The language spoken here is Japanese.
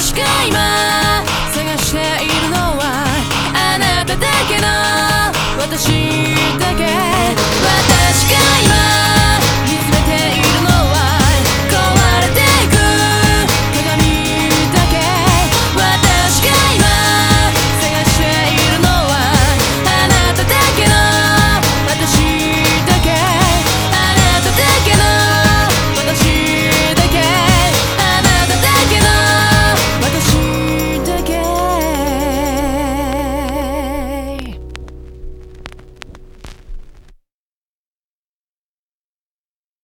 しか今